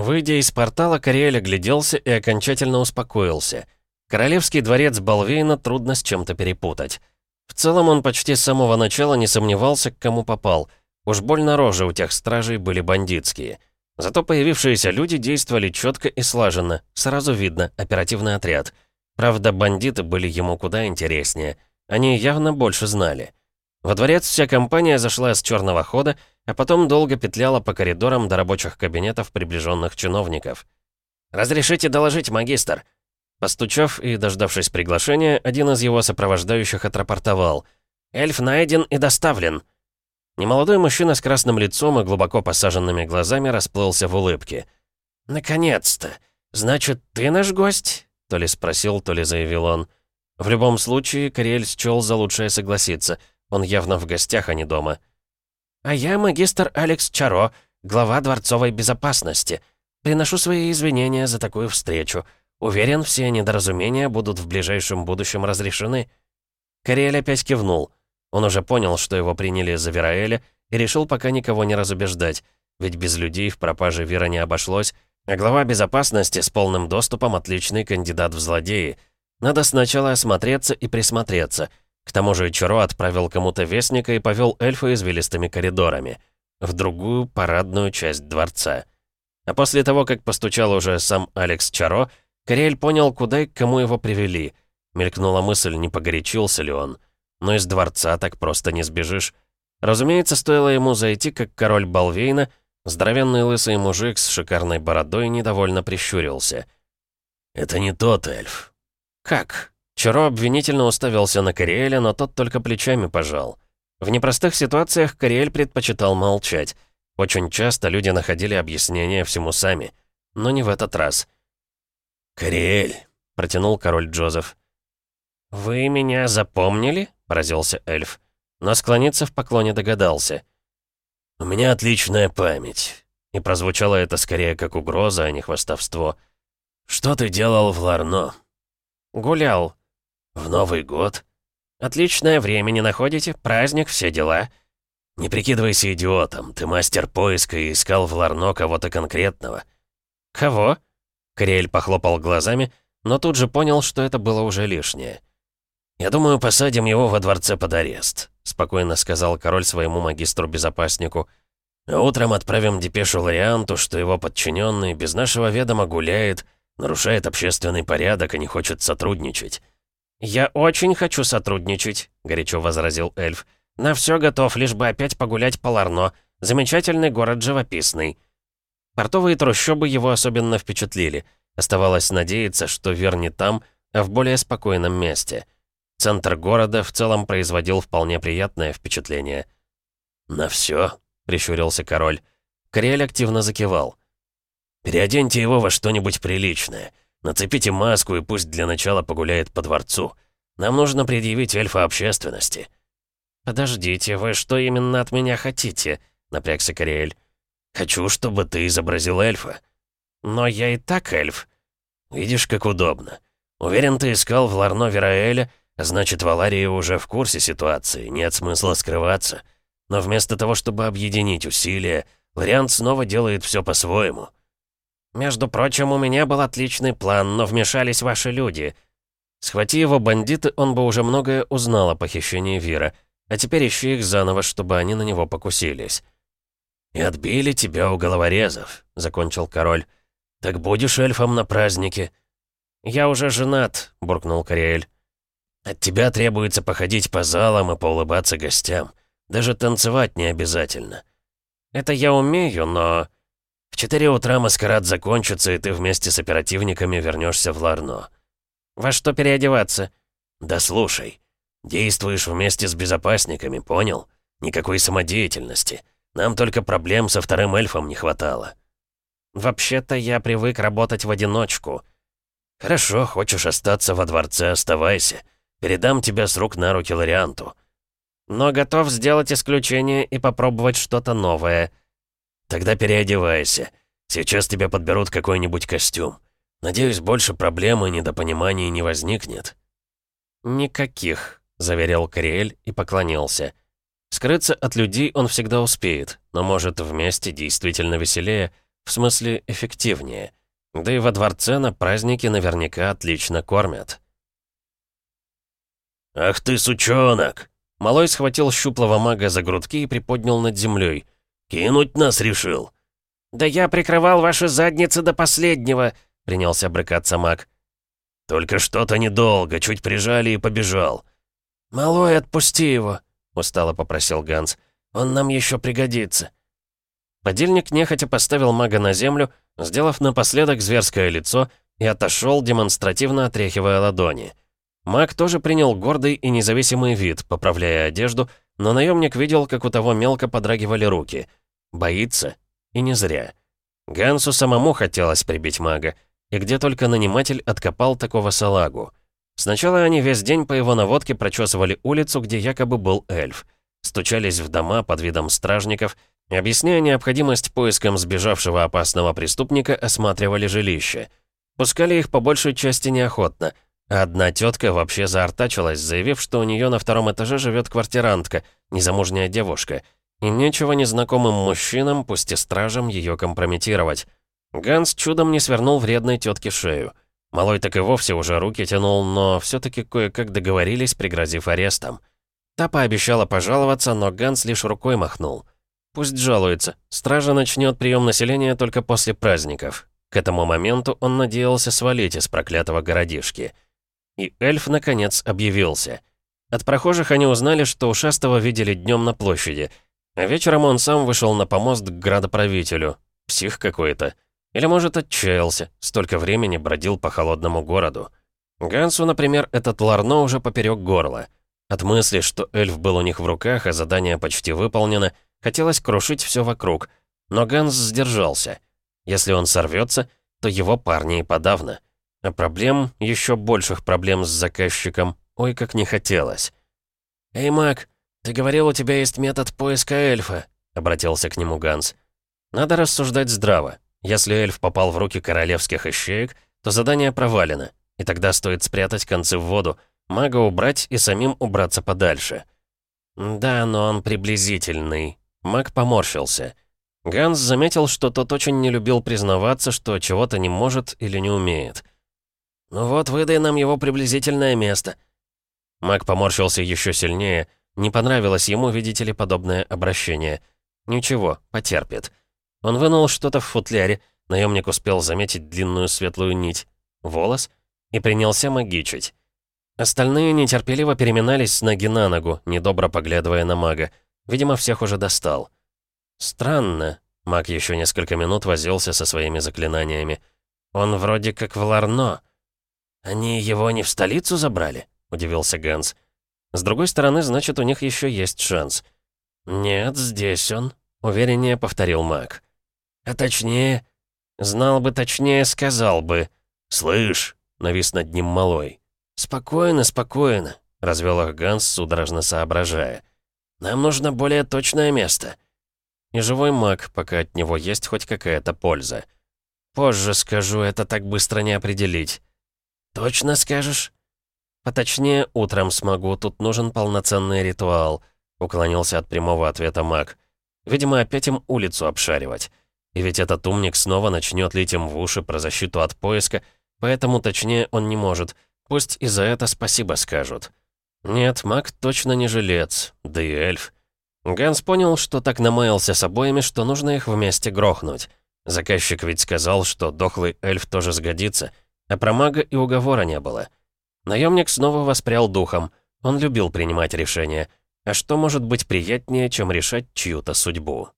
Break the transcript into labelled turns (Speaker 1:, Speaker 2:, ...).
Speaker 1: Выйдя из портала, Кориэль огляделся и окончательно успокоился. Королевский дворец Балвейна трудно с чем-то перепутать. В целом он почти с самого начала не сомневался, к кому попал. Уж больно рожи у тех стражей были бандитские. Зато появившиеся люди действовали четко и слаженно. Сразу видно, оперативный отряд. Правда, бандиты были ему куда интереснее. Они явно больше знали. Во дворец вся компания зашла с черного хода, а потом долго петляла по коридорам до рабочих кабинетов приближенных чиновников. «Разрешите доложить, магистр?» Постучав и дождавшись приглашения, один из его сопровождающих отрапортовал. «Эльф найден и доставлен». Немолодой мужчина с красным лицом и глубоко посаженными глазами расплылся в улыбке. «Наконец-то! Значит, ты наш гость?» То ли спросил, то ли заявил он. В любом случае, Кориэль счел за лучшее согласиться. Он явно в гостях, а не дома. «А я магистр Алекс Чаро, глава дворцовой безопасности. Приношу свои извинения за такую встречу. Уверен, все недоразумения будут в ближайшем будущем разрешены». Кориэль опять кивнул. Он уже понял, что его приняли за Вераэля, и решил пока никого не разубеждать, ведь без людей в пропаже Вера не обошлось, а глава безопасности с полным доступом отличный кандидат в злодеи. Надо сначала осмотреться и присмотреться. К тому же Чаро отправил кому-то вестника и повел эльфа извилистыми коридорами. В другую парадную часть дворца. А после того, как постучал уже сам Алекс Чаро, Кориэль понял, куда и к кому его привели. Мелькнула мысль, не погорячился ли он. Но из дворца так просто не сбежишь. Разумеется, стоило ему зайти, как король Балвейна, здоровенный лысый мужик с шикарной бородой недовольно прищурился. «Это не тот эльф». «Как?» Чаро обвинительно уставился на Кориэля, но тот только плечами пожал. В непростых ситуациях Кориэль предпочитал молчать. Очень часто люди находили объяснения всему сами. Но не в этот раз.
Speaker 2: «Кориэль», — протянул король Джозеф.
Speaker 1: «Вы меня запомнили?» — поразился эльф. Но склониться в поклоне догадался.
Speaker 2: «У меня отличная память». И прозвучало это скорее как угроза, а не хвастовство. «Что ты делал в Ларно?»
Speaker 1: «Гулял».
Speaker 2: «В Новый год?»
Speaker 1: «Отличное время не находите? Праздник, все дела».
Speaker 2: «Не прикидывайся идиотом. Ты мастер поиска и искал в Ларно кого-то конкретного».
Speaker 1: «Кого?»
Speaker 2: Кориэль похлопал глазами, но тут же понял, что это было уже лишнее. «Я думаю, посадим его во дворце под арест», — спокойно сказал король своему магистру-безопаснику. «А утром отправим депешу Лорианту, что его подчиненный без нашего ведома гуляет, нарушает общественный порядок и не хочет сотрудничать».
Speaker 1: «Я очень хочу сотрудничать», — горячо возразил эльф. «На все готов, лишь бы опять погулять по Ларно. Замечательный город живописный». Портовые трущобы его особенно впечатлили. Оставалось надеяться, что Вер не там, а в более спокойном месте — Центр города в целом производил вполне приятное впечатление.
Speaker 2: «На все, прищурился король.
Speaker 1: Кориэль активно закивал.
Speaker 2: «Переоденьте его во что-нибудь приличное. Нацепите маску и пусть для начала погуляет по дворцу. Нам нужно предъявить эльфа общественности».
Speaker 1: «Подождите, вы что именно от меня хотите?» — напрягся Кориэль.
Speaker 2: «Хочу, чтобы ты изобразил эльфа».
Speaker 1: «Но я и так эльф».
Speaker 2: «Видишь, как удобно. Уверен, ты искал в Ларно Вераэля Значит, Валария уже в курсе ситуации, нет смысла скрываться. Но вместо того, чтобы объединить усилия, вариант снова делает все по-своему.
Speaker 1: «Между прочим, у меня был отличный план, но вмешались ваши люди». Схвати его бандиты, он бы уже многое узнал о похищении Вира. А теперь ищи их заново, чтобы они на него покусились.
Speaker 2: «И отбили тебя у головорезов», — закончил король. «Так будешь эльфом на празднике?»
Speaker 1: «Я уже женат», — буркнул Кориэль.
Speaker 2: От тебя требуется походить по залам и поулыбаться гостям. Даже танцевать не обязательно.
Speaker 1: Это я умею, но...
Speaker 2: В четыре утра маскарад закончится, и ты вместе с оперативниками вернешься в Ларно.
Speaker 1: Во что переодеваться?
Speaker 2: Да слушай. Действуешь вместе с безопасниками, понял? Никакой самодеятельности. Нам только проблем со вторым эльфом не хватало.
Speaker 1: Вообще-то я привык работать в одиночку.
Speaker 2: Хорошо, хочешь остаться во дворце, оставайся. Передам тебя с рук на руки Лорианту.
Speaker 1: Но готов сделать исключение и попробовать что-то новое.
Speaker 2: Тогда переодевайся. Сейчас тебе подберут какой-нибудь костюм. Надеюсь, больше проблем и недопониманий не возникнет».
Speaker 1: «Никаких», — заверил Кориэль и поклонился. Скрыться от людей он всегда успеет, но может вместе действительно веселее. В смысле, эффективнее. Да и во дворце на праздники наверняка отлично кормят.
Speaker 2: «Ах ты, сучонок!»
Speaker 1: Малой схватил щуплого мага за грудки и приподнял над землей.
Speaker 2: «Кинуть нас решил!»
Speaker 3: «Да я прикрывал ваши задницы до последнего!» — принялся брыкаться маг.
Speaker 2: «Только что-то недолго, чуть прижали и побежал».
Speaker 3: «Малой, отпусти его!» — устало попросил Ганс. «Он нам еще пригодится».
Speaker 1: Подельник нехотя поставил мага на землю, сделав напоследок зверское лицо, и отошел, демонстративно отряхивая ладони. Маг тоже принял гордый и независимый вид, поправляя одежду, но наемник видел, как у того мелко подрагивали руки. Боится. И не зря. Гансу самому хотелось прибить мага, и где только наниматель откопал такого салагу. Сначала они весь день по его наводке прочесывали улицу, где якобы был эльф. Стучались в дома под видом стражников, объясняя необходимость поиском сбежавшего опасного преступника, осматривали жилище. Пускали их по большей части неохотно — Одна тетка вообще заортачилась, заявив, что у нее на втором этаже живет квартирантка, незамужняя девушка, и нечего незнакомым мужчинам, пусть и стражам, ее компрометировать. Ганс чудом не свернул вредной тетке шею. Малой так и вовсе уже руки тянул, но все-таки кое-как договорились, пригрозив арестом. Та пообещала пожаловаться, но Ганс лишь рукой махнул. Пусть жалуется. Стража начнет прием населения только после праздников. К этому моменту он надеялся свалить из проклятого городишки. И эльф, наконец, объявился. От прохожих они узнали, что ушастого видели днем на площади. А вечером он сам вышел на помост к градоправителю. Псих какой-то. Или, может, отчаялся. Столько времени бродил по холодному городу. Гансу, например, этот Ларно уже поперек горла. От мысли, что эльф был у них в руках, а задание почти выполнено, хотелось крушить все вокруг. Но Ганс сдержался. Если он сорвется, то его парни и подавно. А проблем, еще больших проблем с заказчиком, ой, как не хотелось.
Speaker 3: «Эй, Мак, ты говорил, у тебя есть метод поиска эльфа», — обратился к нему Ганс.
Speaker 1: «Надо рассуждать здраво. Если эльф попал в руки королевских ищеек, то задание провалено, и тогда стоит спрятать концы в воду, мага убрать и самим убраться подальше». «Да, но он приблизительный». Маг поморщился. Ганс заметил, что тот очень не любил признаваться, что чего-то не может или не умеет.
Speaker 3: «Ну вот, выдай нам его приблизительное место».
Speaker 1: Маг поморщился еще сильнее. Не понравилось ему, видите ли, подобное обращение. Ничего, потерпит. Он вынул что-то в футляре, наемник успел заметить длинную светлую нить, волос, и принялся магичить. Остальные нетерпеливо переминались с ноги на ногу, недобро поглядывая на мага. Видимо, всех уже достал. Странно. Маг еще несколько минут возился со своими заклинаниями. Он вроде как в Ларно.
Speaker 3: «Они его не в столицу забрали?» — удивился Ганс.
Speaker 1: «С другой стороны, значит, у них еще есть шанс».
Speaker 3: «Нет, здесь он», —
Speaker 1: увереннее повторил маг.
Speaker 3: «А точнее...»
Speaker 1: «Знал бы точнее, сказал бы».
Speaker 2: «Слышь!» — навис над ним малой.
Speaker 3: «Спокойно, спокойно», —
Speaker 1: развел их Ганс, судорожно соображая.
Speaker 3: «Нам нужно более точное место».
Speaker 1: И живой маг, пока от него есть хоть какая-то польза. Позже скажу, это так быстро не определить.
Speaker 3: «Точно скажешь?»
Speaker 1: «Поточнее, утром смогу, тут нужен полноценный ритуал», уклонился от прямого ответа маг. «Видимо, опять им улицу обшаривать. И ведь этот умник снова начнет лить им в уши про защиту от поиска, поэтому точнее он не может. Пусть и за это спасибо скажут». Нет, маг точно не жилец, да и эльф. Ганс понял, что так намаялся с обоими, что нужно их вместе грохнуть. Заказчик ведь сказал, что дохлый эльф тоже сгодится — а про мага и уговора не было. Наемник снова воспрял духом. Он любил принимать решения. А что может быть приятнее, чем решать чью-то судьбу?